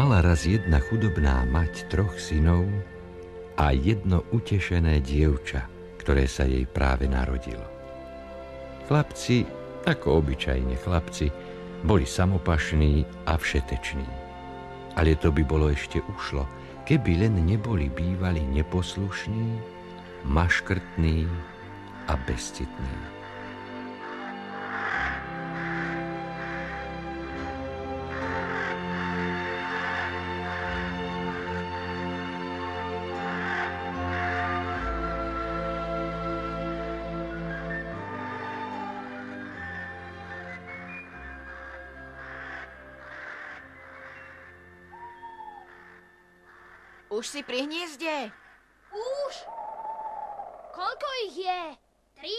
Mala raz jedna chudobná mať troch synov a jedno utešené dievča, ktoré sa jej práve narodilo. Chlapci, ako obyčajne chlapci, boli samopašní a všeteční. Ale to by bolo ešte ušlo, keby len neboli bývali neposlušní, maškrtní a bezcitní. Už si pri hniezde? Už! Koľko ich je? Tri?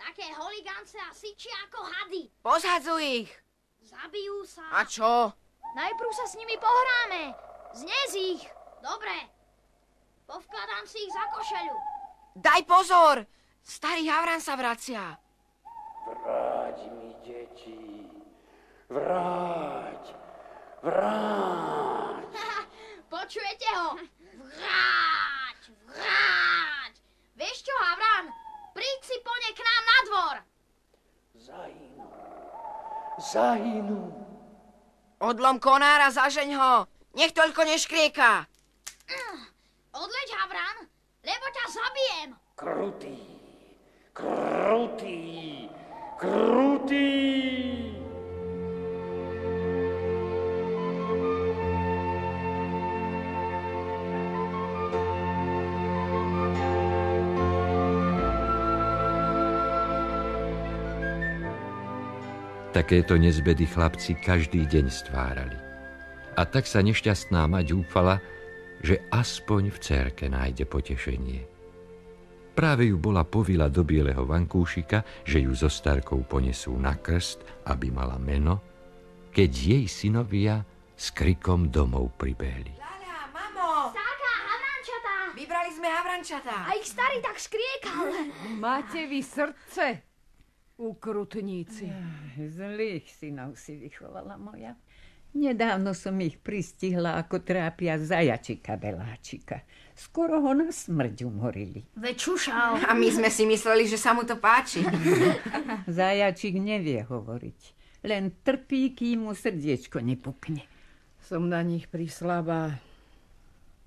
Také holigance a syčia ako hady. Pozhadzuj ich. Zabijú sa. A čo? Najprv sa s nimi pohráme. Znes ich. Dobre. Povkladám si ich za košelu. Daj pozor! Starý Havran sa vracia. Vráť mi, deti. Vráť. Vráť. Počujete ho? Vráť, vráť. Vieš čo, Havran? Príď si po ne k nám na dvor. Zahynú. Zahynú. Odlom konára, zažeň ho. Nech toľko neškrieka. Odleď, Havran, lebo ťa zabijem. Krutý. Krutý. Krutý. Takéto nezbedy chlapci každý deň stvárali. A tak sa nešťastná mať úfala, že aspoň v cerke nájde potešenie. Práve ju bola povila do bieleho vankúšika, že ju so starkou ponesú na krst, aby mala meno, keď jej synovia s krikom domov pribehli. Lala, mamo! Starka, havrančatá. Vybrali sme havrančatá. A ich starý tak skriekal. Máte vy srdce, ukrutníci. Zlých synov si vychovala moja. Nedávno som ich pristihla, ako trápia zajačika Beláčika. Skoro ho na smrť umorili. Veď čušal. A my sme si mysleli, že sa mu to páči. Zajačik nevie hovoriť. Len trpí, kým mu srdiečko nepukne. Som na nich prislabá.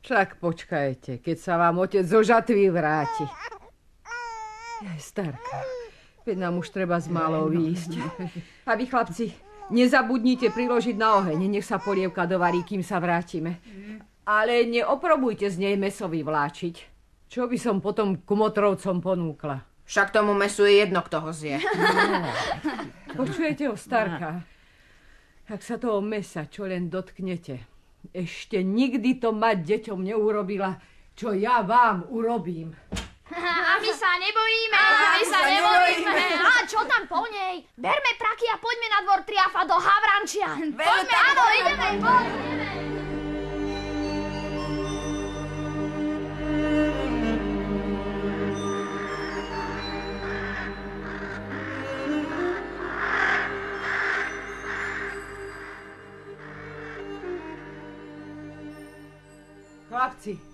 Však počkajte, keď sa vám otec zo žatvy vráti. Aj starka, veď nám už treba z malou výjsť. A vy, chlapci, nezabudnite priložiť na oheň, nech sa polievka dovarí, kým sa vrátime. Ale neoprobujte z nej meso vyvláčiť. Čo by som potom kumotrovcom ponúkla? Však tomu mesu je jedno, kto ho zje. Počujete ho, starka? Ak sa toho mesa čo len dotknete, ešte nikdy to mať deťom neurobila, čo ja vám urobím. A my nebojíme, my sa nebojíme. A čo tam po nej? Berme praky a poďme na dvor triafa do Havrančia. Poďme, áno, ideme, poďme. Chlapci,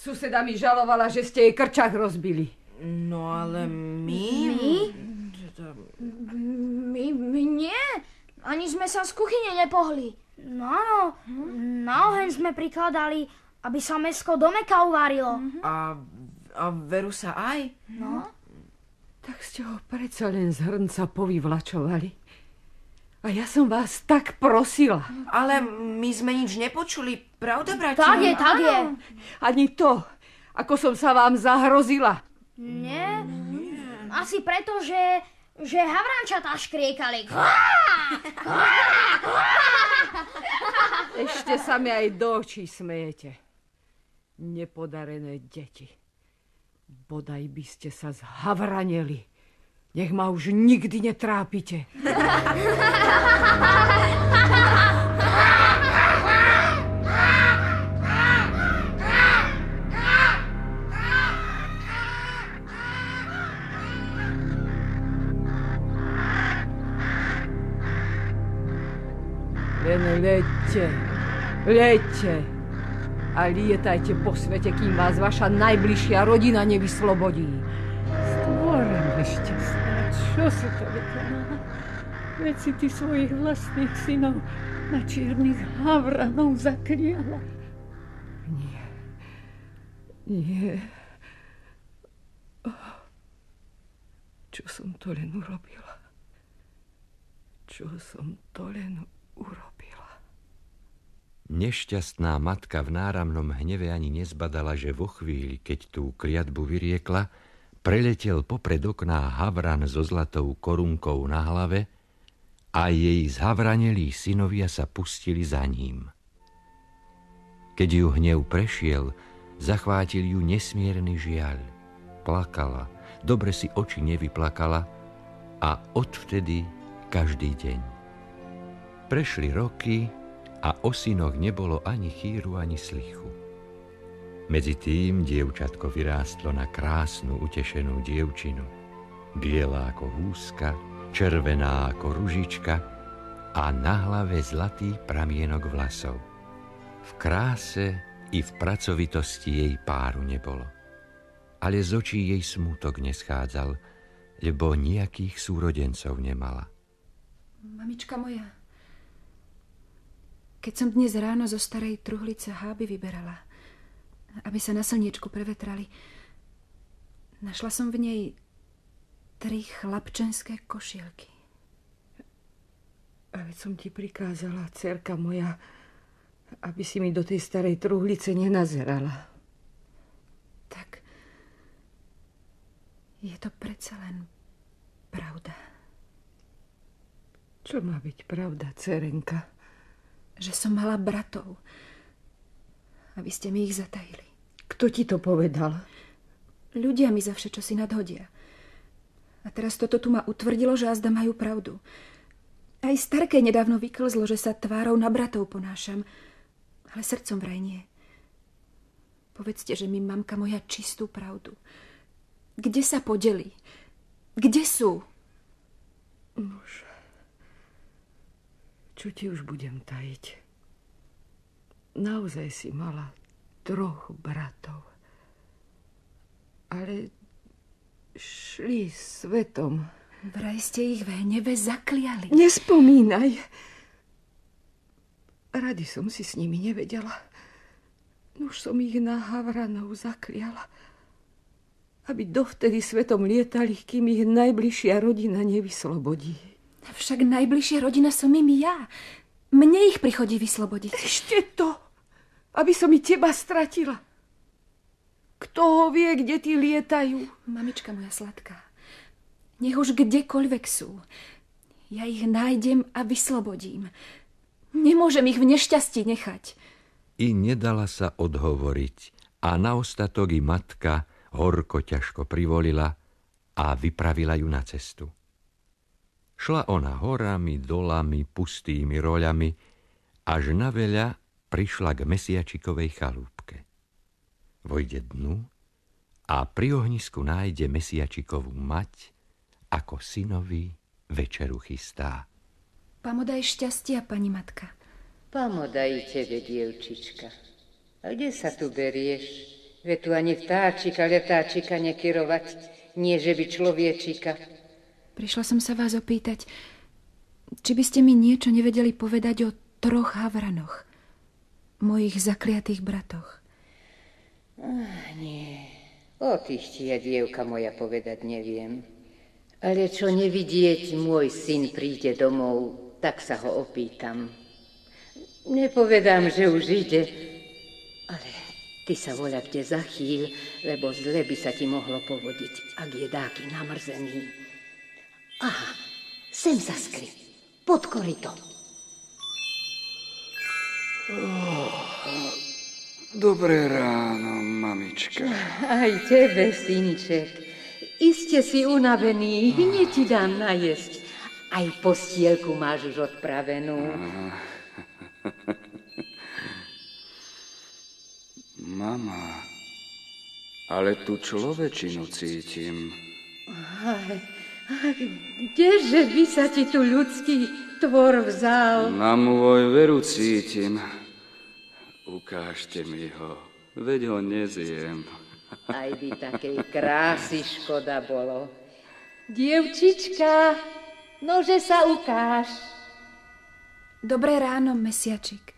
suseda mi žalovala, že ste jej krčach rozbili. No ale my... My, my nie. Ani sme sa z kuchyne nepohli. No áno, na oheň sme prikladali, aby sa mesko do meka uvarilo. A, a veru sa aj? No. Tak ste ho predsa len z hrnca povyvlačovali. A ja som vás tak prosila. Ale my sme nič nepočuli, pravda, bratia? Tak je, tak je. Ani to, ako som sa vám zahrozila. Nie? Asi preto, že, že havrančatá škriekali. Ešte sa mi aj do očí smejete. Nepodarené deti. Bodaj by ste sa zhavraneli. Nech ma už nikdy netrápite. Len leďte. Liete a lietajte po svete, kým vás vaša najbližšia rodina nevyslobodí. Stvorem nešťastná, čo si to vykonala? Veď si ty svojich vlastných synov na čiernych havranov zakriala. Nie. Nie. Čo som to len urobila? Čo som to len urobila? Nešťastná matka v náramnom hneve ani nezbadala, že vo chvíli, keď tú kliatbu vyriekla, preletel popred okná havran so zlatou korunkou na hlave a jej zhavranelí synovia sa pustili za ním. Keď ju hnev prešiel, zachvátil ju nesmierny žiaľ. Plakala, dobre si oči nevyplakala a odvtedy každý deň. Prešli roky a o synoch nebolo ani chýru, ani slichu. Medzi tým dievčatko vyrástlo na krásnu, utešenú dievčinu. Biela ako húska, červená ako ružička a na hlave zlatý pramienok vlasov. V kráse i v pracovitosti jej páru nebolo ale z očí jej smútok neschádzal, lebo nejakých súrodencov nemala. Mamička moja, keď som dnes ráno zo starej truhlice háby vyberala, aby sa na slniečku prevetrali, našla som v nej tri chlapčenské košielky. A veď som ti prikázala, cerka moja, aby si mi do tej starej truhlice nenazerala. Je to predsa len pravda. Čo má byť pravda, cerenka? Že som mala bratov. A vy ste mi ich zatajili. Kto ti to povedal? Ľudia mi za všetko si nadhodia. A teraz toto tu ma utvrdilo, že azda majú pravdu. Aj starké nedávno vyklzlo, že sa tvárou na bratov ponášam. Ale srdcom vraj nie. Povedzte, že mi mamka moja čistú pravdu. Kde sa podeli? Kde sú? Už. Čo ti už budem tajiť? Naozaj si mala troch bratov. Ale šli svetom. Vraj ste ich v hneve zakliali. Nespomínaj. Rady som si s nimi nevedela. Už som ich na Havranov zakliala aby dovtedy svetom lietali, kým ich najbližšia rodina nevyslobodí. Však najbližšia rodina som im ja. Mne ich prichodí vyslobodiť. Ešte to, aby som i teba stratila. Kto ho vie, kde ti lietajú? Mamička moja sladká, nech už kdekoľvek sú. Ja ich nájdem a vyslobodím. Nemôžem ich v nešťastí nechať. I nedala sa odhovoriť a na ostatok i matka horko ťažko privolila a vypravila ju na cestu. Šla ona horami, dolami, pustými roľami, až na veľa prišla k Mesiačikovej chalúbke. Vojde dnu a pri ohnisku nájde Mesiačikovú mať, ako synovi večeru chystá. Pamodaj šťastia, pani matka. Pamodaj tebe, dievčička. A kde sa tu berieš? Ve tu ani vtáčika, letáčika nekyrovať, nie že by človečika. Prišla som sa vás opýtať, či by ste mi niečo nevedeli povedať o troch havranoch, mojich zakliatých bratoch. Ah, nie, o tých ti ja, dievka moja, povedať neviem. Ale čo nevidieť, môj syn príde domov, tak sa ho opýtam. Nepovedám, že už ide, ale Ty sa voľa kde zachýl, lebo zle by sa ti mohlo povodiť, ak je dáky namrzený. Aha, sem sa skry, pod korito. Oh, dobré ráno, mamička. Aj tebe, synček. Iste si unavený, hneď ti dám najesť. Aj postielku máš už odpravenú. Mama, ale tu človečinu cítim. Aj, kdeže by sa ti tu ľudský tvor vzal? Na môj veru cítim. Ukážte mi ho, veď ho nezjem. Aj by takej krásy škoda bolo. Dievčička, nože sa ukáž. Dobré ráno, mesiačik.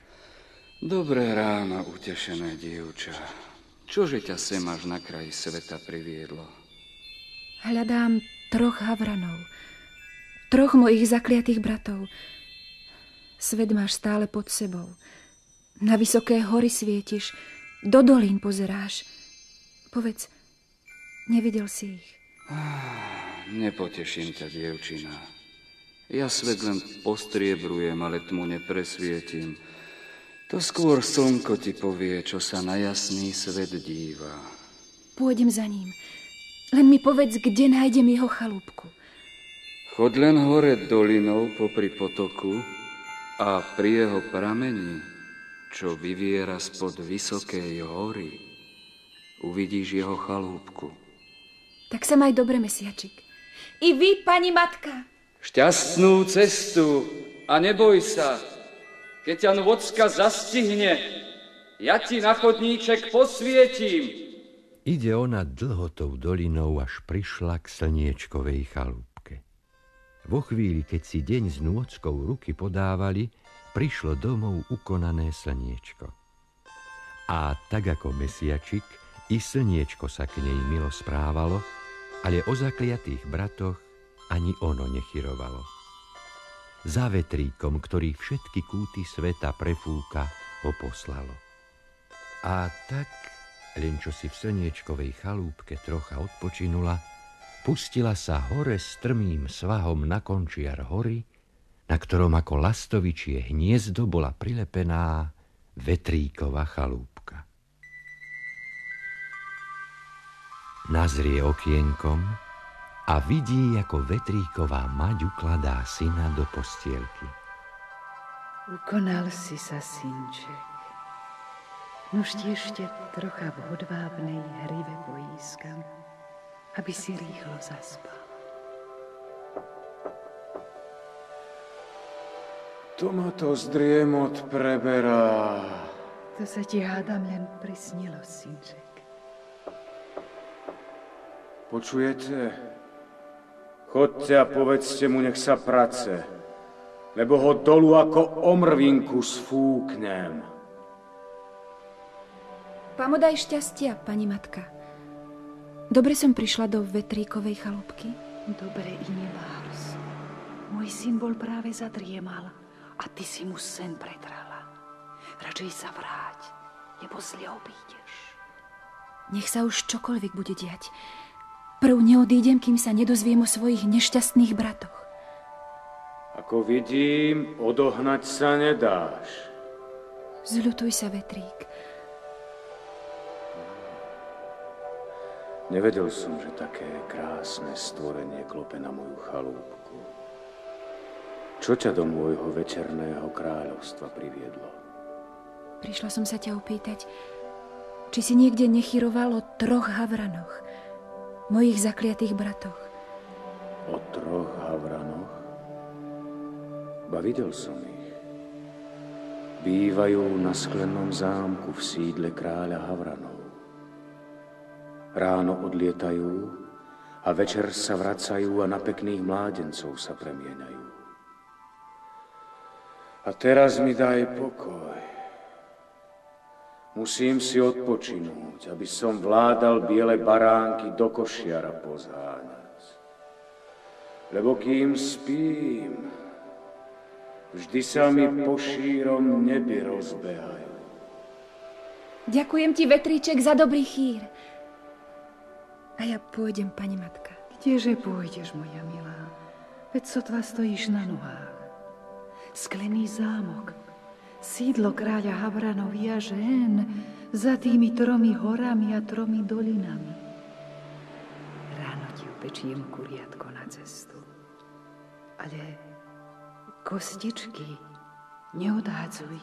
Dobré ráno, utešené dievča. Čože ťa sem až na kraji sveta priviedlo? Hľadám troch havranov. Troch mojich zakliatých bratov. Svet máš stále pod sebou. Na vysoké hory svietiš, do dolín pozeráš. Povedz, nevidel si ich? Nepoteším ťa, dievčina. Ja svet len postriebrujem, ale tmu nepresvietim. To skôr slnko ti povie, čo sa na jasný svet díva. Pôjdem za ním. Len mi povedz, kde nájdem jeho chalúbku. Chod len hore dolinou popri potoku a pri jeho pramení, čo vyviera spod vysokej hory, uvidíš jeho chalúbku. Tak sa maj dobre, mesiačik. I vy, pani matka. Šťastnú cestu a neboj sa, keď ťa nôcka zastihne, ja ti na chodníček posvietím. Ide ona dlho tou dolinou, až prišla k slniečkovej chalúbke. Vo chvíli, keď si deň s nôckou ruky podávali, prišlo domov ukonané slniečko. A tak ako mesiačik, i slniečko sa k nej milo správalo, ale o zakliatých bratoch ani ono nechyrovalo. Za vetríkom, ktorý všetky kúty sveta prefúka, ho poslalo. A tak, len čo si v slniečkovej chalúbke trocha odpočinula, pustila sa hore strmým svahom na končiar hory, na ktorom ako lastovičie hniezdo bola prilepená vetríková chalúbka. Nazrie okienkom a vidí, ako vetríková mať ukladá syna do postielky. Ukonal si sa, synček. Nož ti ešte trocha v hodvábnej hrive poískam aby si rýchlo zaspal. To ma to zdriemot preberá. To sa ti hádam len prisnilo, synček. Počujete? Chodte a povedzte mu, nech sa prace, lebo ho dolu ako omrvinku sfúknem. Pamodaj šťastia, pani matka. Dobre som prišla do vetríkovej chalúbky? Dobre i nebárs. Môj syn bol práve zadriemal a ty si mu sen pretrala. Radšej sa vráť, lebo zle obídeš. Nech sa už čokoľvek bude diať. Prv neodídem, kým sa nedozviem o svojich nešťastných bratoch. Ako vidím, odohnať sa nedáš. Zľutuj sa, vetrík. Nevedel som, že také krásne stvorenie klope na moju chalúbku. Čo ťa do môjho večerného kráľovstva priviedlo? Prišla som sa ťa opýtať, či si niekde nechyroval o troch havranoch, mojich zakliatých bratoch. O troch havranoch? Ba videl som ich. Bývajú na sklenom zámku v sídle kráľa Havranov. Ráno odlietajú a večer sa vracajú a na pekných mládencov sa premieňajú. A teraz mi daj pokoj. Musím si odpočinúť, aby som vládal biele baránky do košiara pozháňať. Lebo kým spím, vždy sa mi po šírom nebi rozbehajú. Ďakujem ti, vetríček, za dobrý chýr. A ja pôjdem, pani matka. Kdeže pôjdeš, moja milá? Veď sotva stojíš na nohách. Sklený zámok, sídlo kráľa Havranovi a žen za tými tromi horami a tromi dolinami. Ráno ti upečiem kuriatko na cestu. Ale kostičky neodhádzuj,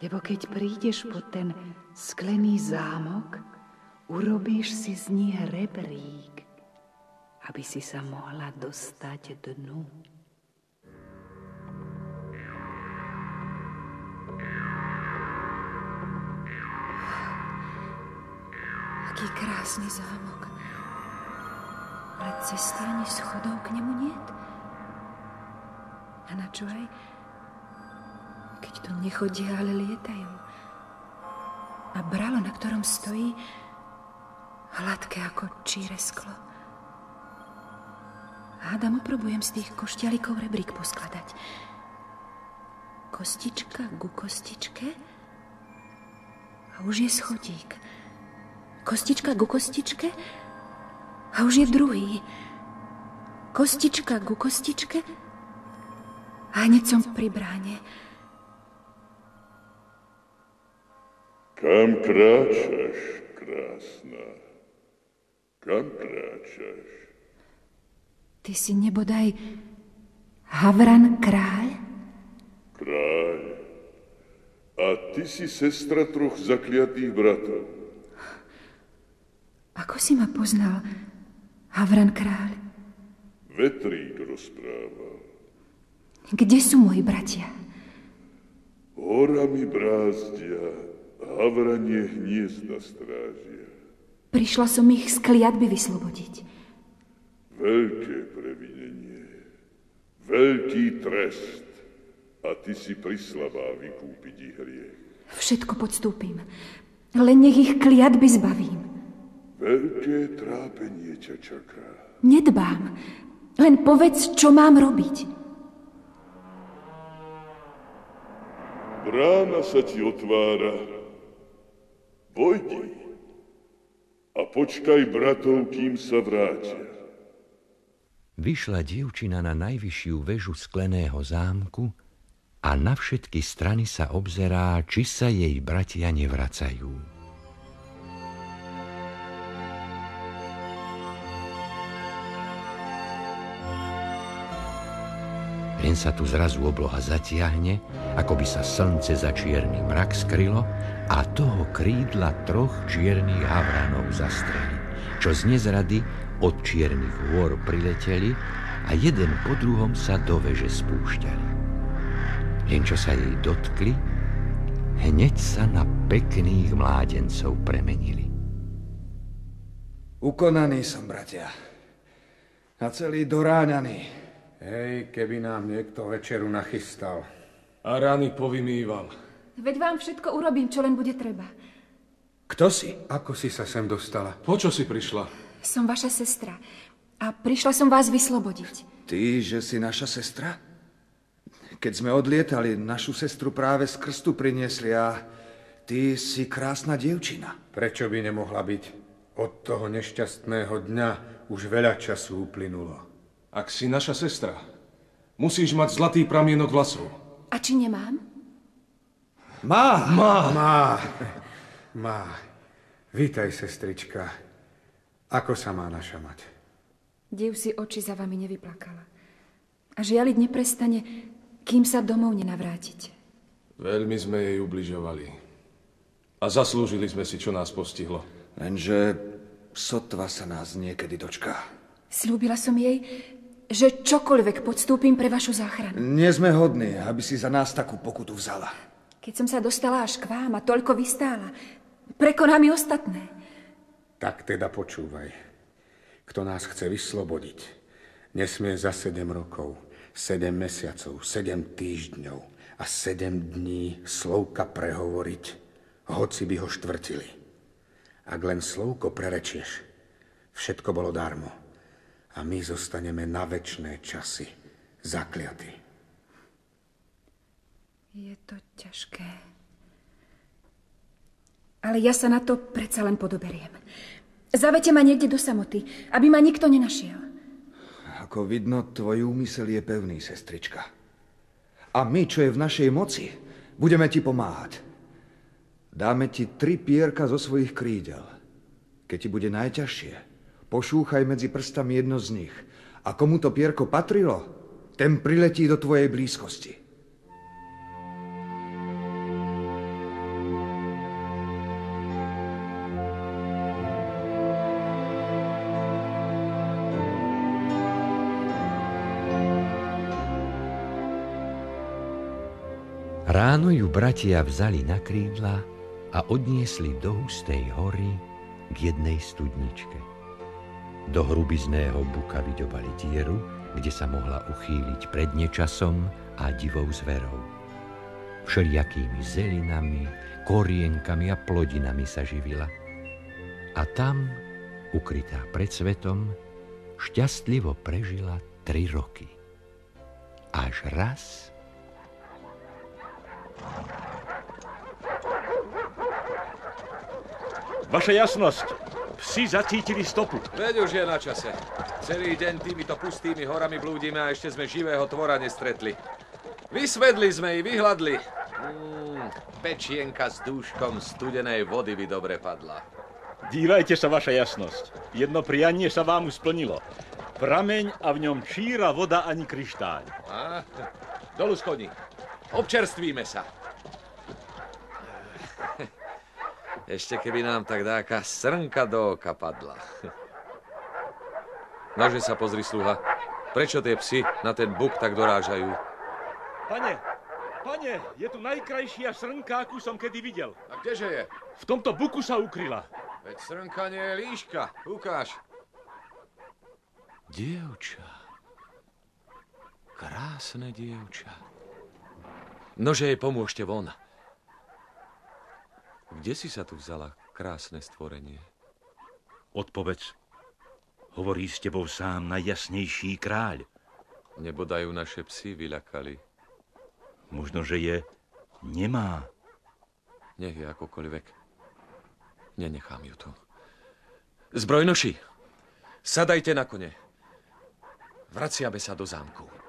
lebo keď prídeš pod ten sklený zámok, Urobíš si z nich rebrík, aby si sa mohla dostať dnu. Aký krásny zámok. Ale cesty ani schodov k nemu niet. A na čo aj, keď tu nechodia, ale lietajú. A bralo, na ktorom stojí, hladké ako číre sklo. Hádam, oprobujem z tých košťalikov rebrík poskladať. Kostička ku kostičke a už je schodík. Kostička ku kostičke a už je druhý. Kostička ku kostičke a hneď som pri bráne. Kam kráčaš, krásna? Kam kráčaš? Ty si nebodaj Havran kráľ? Kráľ. A ty si sestra troch zakliatých bratov. Ako si ma poznal, Havran kráľ? Vetrík rozprával. Kde sú moji bratia? Horami brázdia, Havranie hniezda strážia. Prišla som ich z kliatby vyslobodiť. Veľké previnenie, veľký trest. A ty si prislabá vykúpiť ich hriech. Všetko podstúpim. Len nech ich kliatby zbavím. Veľké trápenie ťa čaká. Nedbám. Len povedz, čo mám robiť. Brána sa ti otvára. Vojdi a počkaj bratov, kým sa vrátia. Vyšla dievčina na najvyššiu väžu skleného zámku a na všetky strany sa obzerá, či sa jej bratia nevracajú. Len sa tu zrazu obloha zatiahne, ako by sa slnce za čierny mrak skrylo a toho krídla troch čiernych havranov zastreli, čo z nezrady od čiernych hôr prileteli a jeden po druhom sa do veže spúšťali. Len čo sa jej dotkli, hneď sa na pekných mládencov premenili. Ukonaný som, bratia. A celý doráňaný. Hej, keby nám niekto večeru nachystal. A rany povymýval. Veď vám všetko urobím, čo len bude treba. Kto si? Ako si sa sem dostala? Po čo si prišla? Som vaša sestra. A prišla som vás vyslobodiť. Ty, že si naša sestra? Keď sme odlietali, našu sestru práve z krstu priniesli a ty si krásna dievčina. Prečo by nemohla byť? Od toho nešťastného dňa už veľa času uplynulo. Ak si naša sestra, musíš mať zlatý pramienok vlasov. A či nemám? Má! Má! Má! Má. Vítaj, sestrička. Ako sa má naša mať? Div si oči za vami nevyplakala. A žialiť neprestane, kým sa domov nenavrátite. Veľmi sme jej ubližovali. A zaslúžili sme si, čo nás postihlo. Lenže sotva sa nás niekedy dočká. Slúbila som jej, že čokoľvek podstúpim pre vašu záchranu. Nie sme hodní, aby si za nás takú pokutu vzala. Keď som sa dostala až k vám a toľko vystála, prekoná mi ostatné. Tak teda počúvaj. Kto nás chce vyslobodiť, nesmie za sedem rokov, sedem mesiacov, sedem týždňov a sedem dní slovka prehovoriť, hoci by ho štvrtili. Ak len slovko prerečieš, všetko bolo darmo a my zostaneme na väčšie časy zakliatí. Je to ťažké. Ale ja sa na to predsa len podoberiem. Zavete ma niekde do samoty, aby ma nikto nenašiel. Ako vidno, tvoj úmysel je pevný, sestrička. A my, čo je v našej moci, budeme ti pomáhať. Dáme ti tri pierka zo svojich krídel. Keď ti bude najťažšie, Pošúchaj medzi prstami jedno z nich. A komu to pierko patrilo, ten priletí do tvojej blízkosti. Ráno ju bratia vzali na krídla a odniesli do hustej hory, k jednej studničke. Do hrubizného buka vyďobali dieru, kde sa mohla uchýliť pred nečasom a divou zverou. Všelijakými zelinami, korienkami a plodinami sa živila. A tam, ukrytá pred svetom, šťastlivo prežila tri roky. Až raz... Vaša jasnosť, psi zacítili stopu. Veď už je na čase. Celý deň týmito pustými horami blúdime a ešte sme živého tvora nestretli. Vysvedli sme i vyhľadli. Mm, pečienka s dúškom studenej vody by dobre padla. Dívajte sa, vaša jasnosť. Jedno prianie sa vám splnilo. Prameň a v ňom číra voda ani kryštáľ. Dolu koní. Občerstvíme sa. Ešte keby nám tak dáka srnka do oka padla. Nože sa pozri, sluha. Prečo tie psy na ten buk tak dorážajú? Pane, pane, je tu najkrajšia srnka, akú som kedy videl. A kdeže je? V tomto buku sa ukryla. Veď srnka nie je líška. Ukáž. Dievča. Krásne dievča. Nože jej pomôžte von. Kde si sa tu vzala, krásne stvorenie? Odpovedz. Hovorí s tebou sám najjasnejší kráľ. Nebodajú naše psy vyľakali. Možno, že je nemá. Nech je akokoľvek. Nenechám ju tu. Zbrojnoši, sadajte na kone. Vraciame sa do zámku.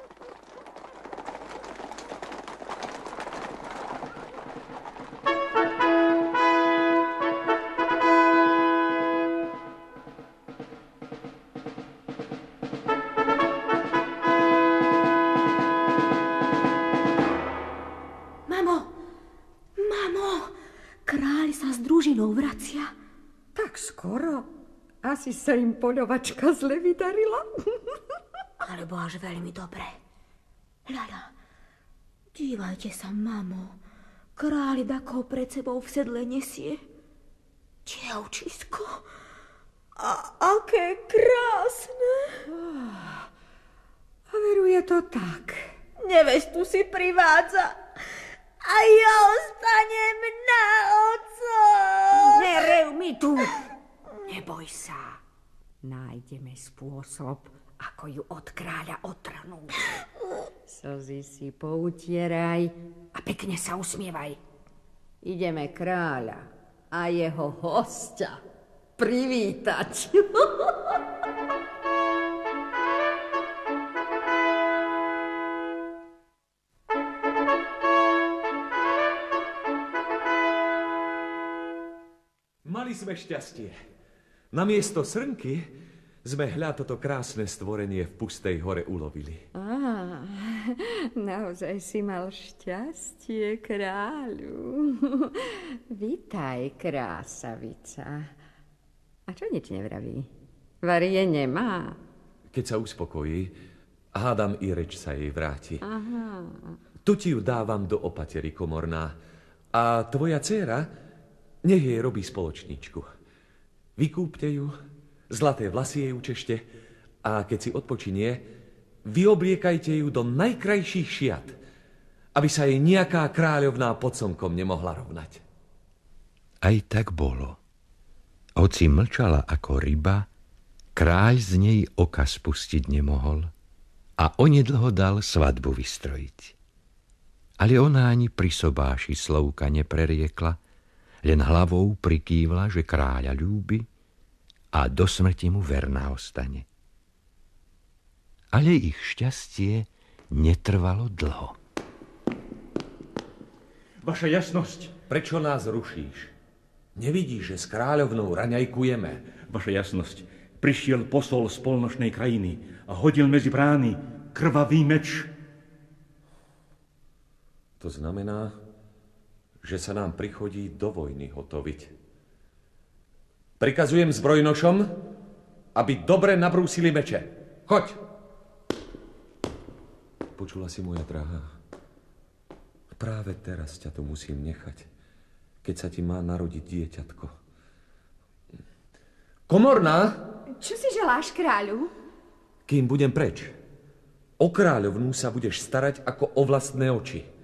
Asi sa im poľovačka zle vydarila? Alebo až veľmi dobre. Ľada, dívajte sa, mamo. Kráľ dako pred sebou v sedle nesie. Dievčisko. A aké krásne. A veru je to tak. Nevestu si privádza. A ja ostanem na oco. Nerev mi tu. Neboj sa. Nájdeme spôsob, ako ju od kráľa otrhnúť. Slzy si poutieraj a pekne sa usmievaj. Ideme kráľa a jeho hostia privítať. Mali sme šťastie. Namiesto srnky sme hľa toto krásne stvorenie v pustej hore ulovili. Á, naozaj si mal šťastie, kráľu. Vítaj, krásavica. A čo nič nevraví? Varie nemá. Keď sa uspokojí, hádam i reč sa jej vráti. Aha. Tu ti ju dávam do opatery komorná. A tvoja dcéra, nech jej robí spoločničku. Vykúpte ju, zlaté vlasy jej učešte a keď si odpočinie, vyobliekajte ju do najkrajších šiat, aby sa jej nejaká kráľovná pod slnkom nemohla rovnať. Aj tak bolo. Hoci mlčala ako ryba, kráľ z nej oka spustiť nemohol a onedlho dal svadbu vystrojiť. Ale ona ani pri sobáši slovka nepreriekla, len hlavou prikývla, že kráľa ľúbi a do smrti mu verná ostane. Ale ich šťastie netrvalo dlho. Vaša jasnosť. Prečo nás rušíš? Nevidíš, že s kráľovnou raňajkujeme? Vaša jasnosť. Prišiel posol z polnočnej krajiny a hodil medzi brány krvavý meč. To znamená, že sa nám prichodí do vojny hotoviť. Prikazujem zbrojnošom, aby dobre nabrúsili meče. Choď! Počula si, moja drahá? Práve teraz ťa tu musím nechať, keď sa ti má narodiť dieťatko. Komorná, Čo si želáš, kráľu? kým budem preč. O kráľovnú sa budeš starať ako o vlastné oči.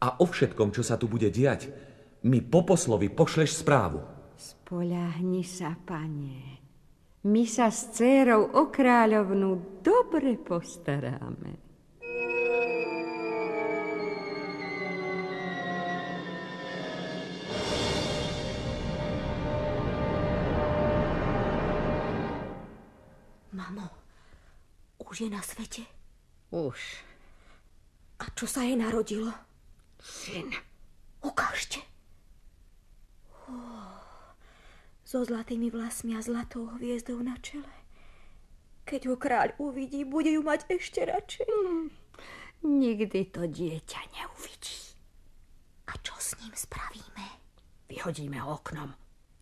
A o všetkom, čo sa tu bude diať, mi po poslovi pošleš správu. Spoľahni sa, pane. My sa s dcérou o kráľovnú dobre postaráme. Mamo, už je na svete? Už. A čo sa jej narodilo? Syn. Ukážte. Oh, so zlatými vlasmi a zlatou hviezdou na čele. Keď ho kráľ uvidí, bude ju mať ešte radšej. Hmm. Nikdy to dieťa neuvidí. A čo s ním spravíme? Vyhodíme ho oknom.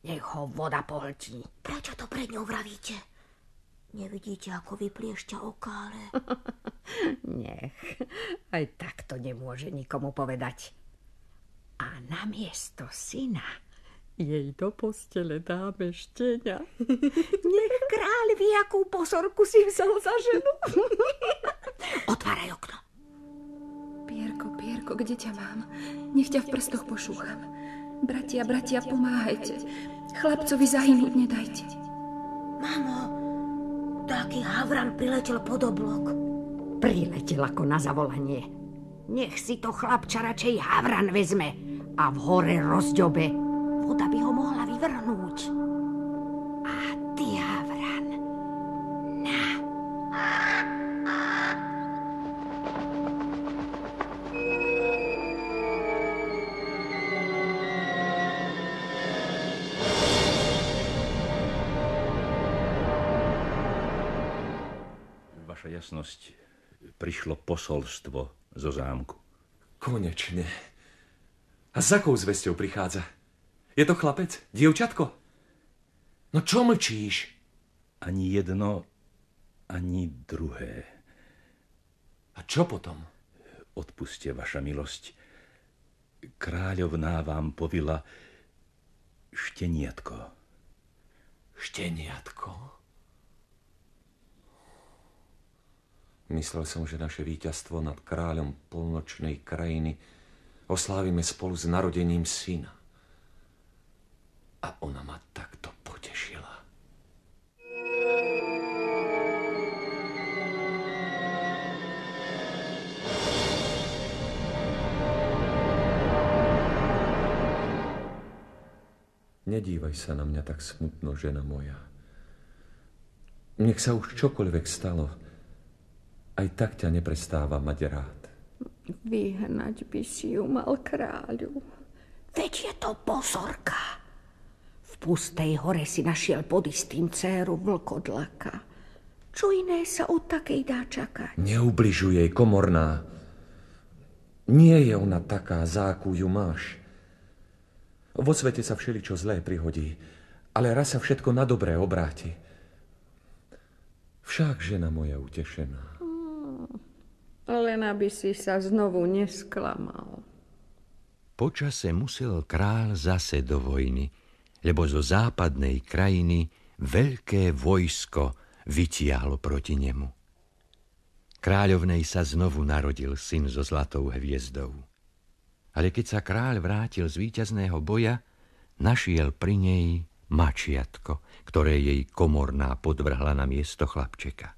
Nech ho voda pohltí. Prečo to pred ňou vravíte? Nevidíte, ako vypliešťa okále? Nech. Aj tak to nemôže nikomu povedať. A namiesto syna jej do postele dáme štenia. Nech kráľ vie, akú posorku si vzal za ženu. Otváraj okno. Pierko, Pierko, kde ťa mám? Nech ťa v prstoch pošúcham. Bratia, bratia, pomáhajte. Chlapcovi zahynúť nedajte. Mamo, taký havran priletel pod oblok. Priletel ako na zavolanie. Nech si to chlapča radšej havran vezme a v hore rozďobe. Voda by ho mohla vyvrhnúť. Jasnosť, prišlo posolstvo zo zámku. Konečne. A s akou zvesťou prichádza? Je to chlapec? Dievčatko? No čo mlčíš? Ani jedno, ani druhé. A čo potom? Odpuste, vaša milosť. Kráľovná vám povila šteniatko. Šteniatko? Myslel som, že naše víťazstvo nad kráľom polnočnej krajiny oslávime spolu s narodením syna. A ona ma takto potešila. Nedívaj sa na mňa tak smutno, žena moja. Nech sa už čokoľvek stalo, aj tak ťa neprestáva mať rád. Vyhnať by si ju mal kráľu. Veď je to pozorka. V pustej hore si našiel pod istým dceru vlkodlaka. Čo iné sa od takej dá čakať? Neubližuj jej, komorná. Nie je ona taká, za akú ju máš. Vo svete sa všeličo zlé prihodí, ale raz sa všetko na dobré obráti. Však, žena moja utešená. Len aby si sa znovu nesklamal. Počase musel král zase do vojny, lebo zo západnej krajiny veľké vojsko vytiahlo proti nemu. Kráľovnej sa znovu narodil syn so zlatou hviezdou. Ale keď sa kráľ vrátil z víťazného boja, našiel pri nej mačiatko, ktoré jej komorná podvrhla na miesto chlapčeka.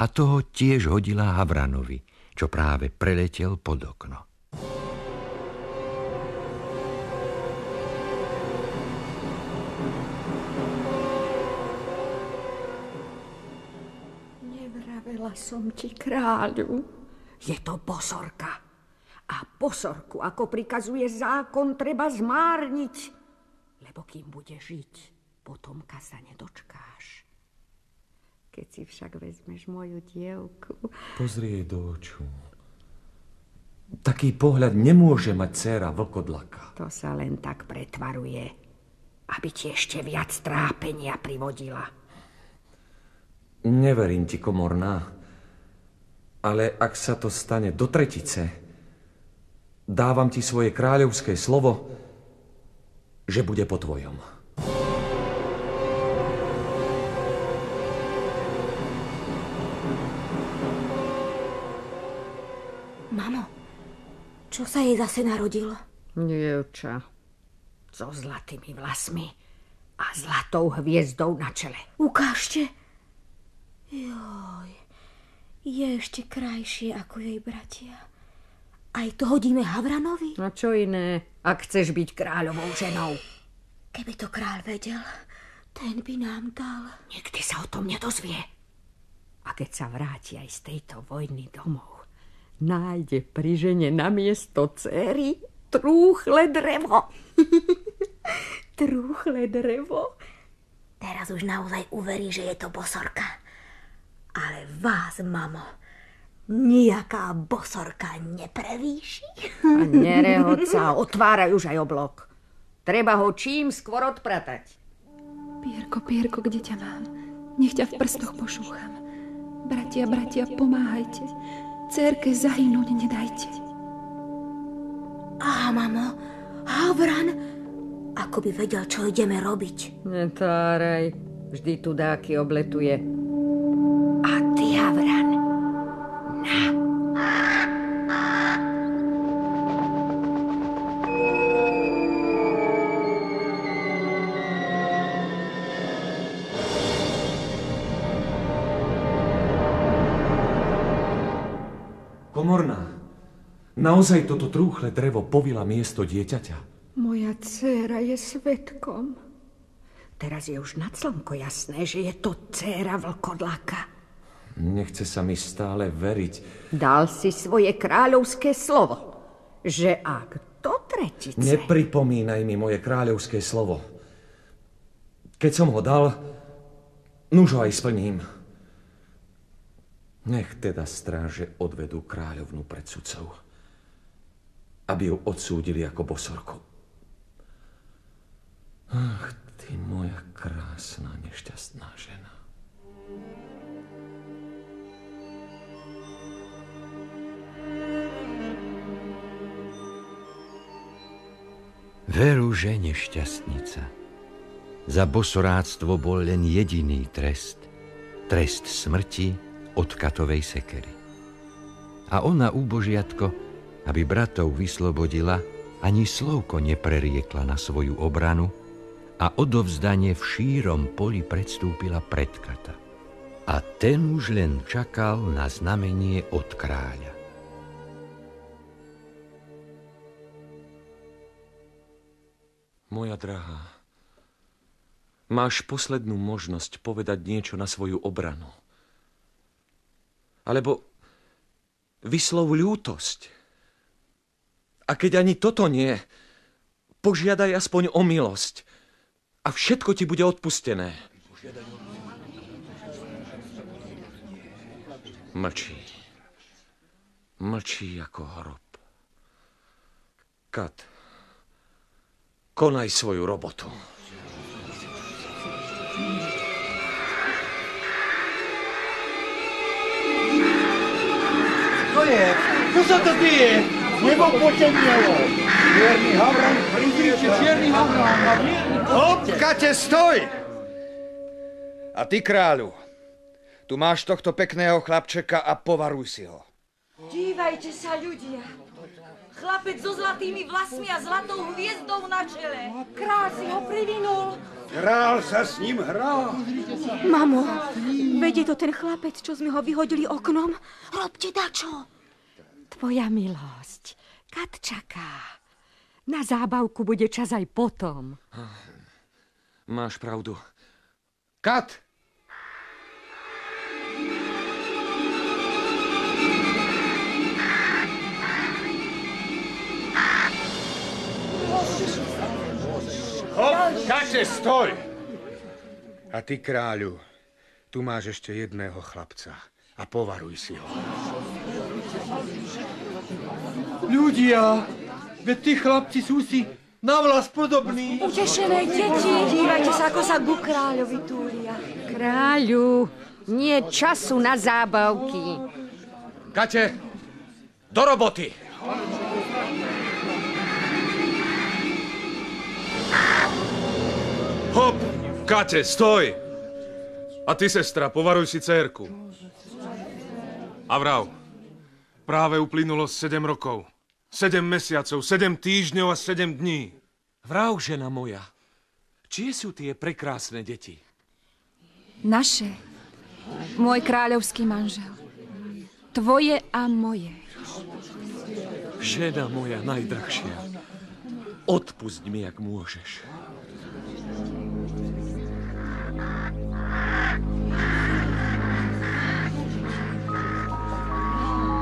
A toho tiež hodila Havranovi, čo práve preletel pod okno. Nevravela som ti, kráľu. Je to bosorka. A bosorku, ako prikazuje zákon, treba zmárniť. Lebo kým bude žiť, potomka sa nedočkáš. Keď si však vezmeš moju dievku... Pozri jej do oču. Taký pohľad nemôže mať dcéra vlkodlaka. To sa len tak pretvaruje, aby ti ešte viac trápenia privodila. Neverím ti, komorná. Ale ak sa to stane do tretice, dávam ti svoje kráľovské slovo, že bude po tvojom. Mamo, čo sa jej zase narodilo? Dievča, so zlatými vlasmi a zlatou hviezdou na čele. Ukážte. Joj, je ešte krajšie ako jej bratia. Aj to hodíme Havranovi? No čo iné, ak chceš byť kráľovou ženou. Keby to kráľ vedel, ten by nám dal. Nikdy sa o tom nedozvie. A keď sa vráti aj z tejto vojny domov, nájde pri žene na miesto céry trúchle drevo. Trúchle drevo? Teraz už naozaj uverí, že je to bosorka. Ale vás, mamo, nejaká bosorka neprevýši? A nerehod sa, otváraj už aj oblok. Treba ho čím skôr odpratať. Pierko, Pierko, kde ťa mám? Nech ťa v prstoch pošúcham. Bratia, bratia, pomáhajte. Cérke zahynúť nedajte. Á, mamo, Havran, ako by vedel, čo ideme robiť. Netáraj, vždy tu dáky obletuje. A ty, Havran, naozaj toto trúchle drevo povila miesto dieťaťa? Moja dcéra je svetkom. Teraz je už nad slnko jasné, že je to dcéra vlkodlaka. Nechce sa mi stále veriť. Dal si svoje kráľovské slovo, že ak do tretice... Nepripomínaj mi moje kráľovské slovo. Keď som ho dal, nuž ho aj splním. Nech teda stráže odvedú kráľovnú pred sudcov, aby ju odsúdili ako bosorku. Ach, ty moja krásna, nešťastná žena. Veru, že nešťastnica. Za bosoráctvo bol len jediný trest. Trest smrti od katovej sekery. A ona, úbožiatko, aby bratov vyslobodila, ani slovko nepreriekla na svoju obranu a odovzdanie v šírom poli predstúpila pred. A ten už len čakal na znamenie od kráľa. Moja drahá, máš poslednú možnosť povedať niečo na svoju obranu. Alebo vyslov ľútosť. A keď ani toto nie, požiadaj aspoň o milosť a všetko ti bude odpustené. Mlčí. Mlčí ako hrob. Kat, konaj svoju robotu. To je? Čo sa to deje? Nebo potemnelo. Čierny havran, prízriče, čierny havran stoj! A ty, kráľu, tu máš tohto pekného chlapčeka a povaruj si ho. Dívajte sa, ľudia. Chlapec so zlatými vlasmi a zlatou hviezdou na čele. Král si ho privinul. Král sa s ním hrá. Mamo, vedie to ten chlapec, čo sme ho vyhodili oknom? Robte dačo. Tvoja milosť. Kat čaká. Na zábavku bude čas aj potom. Máš pravdu. Kat! Hop, Kate, stoj! A ty, kráľu, tu máš ešte jedného chlapca a povaruj si ho. Ľudia, veď tí chlapci sú si na vlas podobní. Utešené deti, dívajte sa, ako sa ku kráľovi túlia. Kráľu, nie času na zábavky. Kate, do roboty! Hop, Kate, stoj! A ty, sestra, povaruj si dcerku. A vrav, Práve uplynulo 7 rokov. 7 mesiacov, 7 týždňov a 7 dní. Vrav, žena moja, čie sú tie prekrásne deti? Naše. Môj kráľovský manžel. Tvoje a moje. Žena moja najdrahšia, odpust mi, ak môžeš.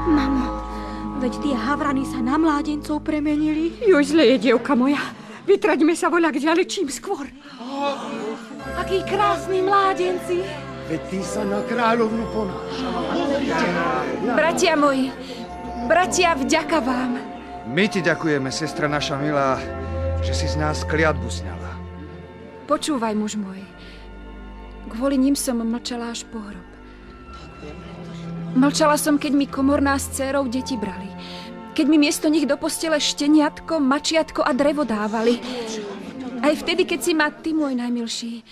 Mamo, veď tie havrany sa na mládencov premenili. Juž zle je, dievka moja. Vytraďme sa voľak ďalej čím skôr. Akí krásni mládenci. Veď ty sa na kráľovnu ponáša. Bratia moji, bratia, vďaka vám. My ti ďakujeme, sestra naša milá, že si z nás kliatbu sňala. Počúvaj, muž môj. Kvôli ním som mlčala až po hrob. Mlčala som, keď mi komorná s dcérou deti brali. Keď mi miesto nich do postele šteniatko, mačiatko a drevo dávali. Aj vtedy, keď si ma ty, môj najmilší,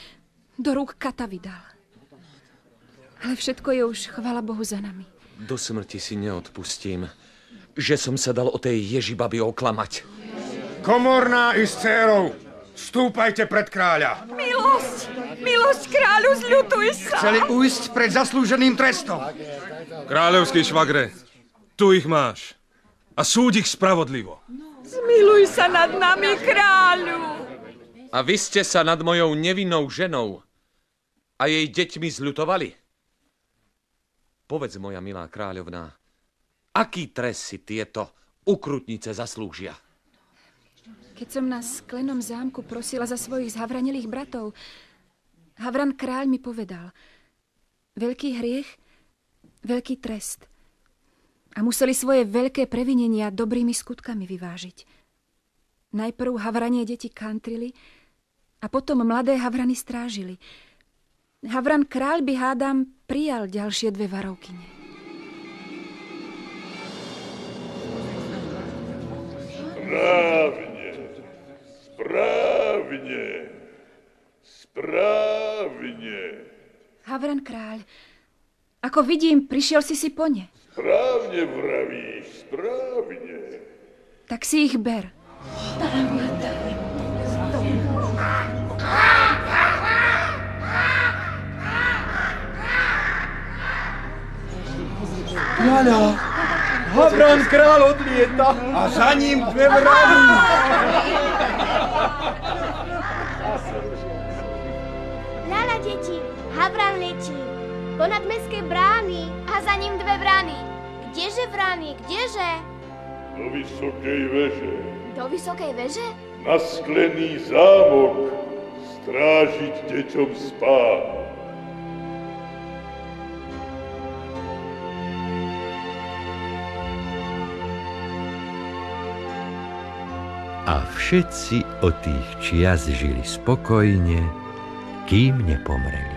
do rúk kata vydal. Ale všetko je už, chvala Bohu, za nami. Do smrti si neodpustím, že som sa dal o tej Ježibabi oklamať. Komorná i s dcérou, stúpajte pred kráľa. Milosť! Milosť kráľu, zľutuj sa! Chceli ujsť pred zaslúženým trestom. Kráľovský švagre, tu ich máš. A súď ich spravodlivo. Zmiluj sa nad nami, kráľu! A vy ste sa nad mojou nevinnou ženou a jej deťmi zľutovali? Povedz, moja milá kráľovná, aký trest si tieto ukrutnice zaslúžia? Keď som na sklenom zámku prosila za svojich zhavranilých bratov, Havran kráľ mi povedal, veľký hriech, veľký trest. A museli svoje veľké previnenia dobrými skutkami vyvážiť. Najprv havranie deti kantrili a potom mladé havrany strážili. Havran kráľ by hádam prijal ďalšie dve varovkyne. Správne, správne, správne. Havran kráľ, ako vidím, prišiel si si po ne. Správne vravíš, správne. Tak si ich ber. Ľaľa, Havran král odlieta a za ním dve vrany. Havran letí. Ponad mestské brány a za ním dve vrany. Kdeže vrany, kdeže? Do vysokej veže, Do vysokej veže? na sklený zámok, strážiť deťom spánok. A všetci od tých čias žili spokojne, kým nepomreli.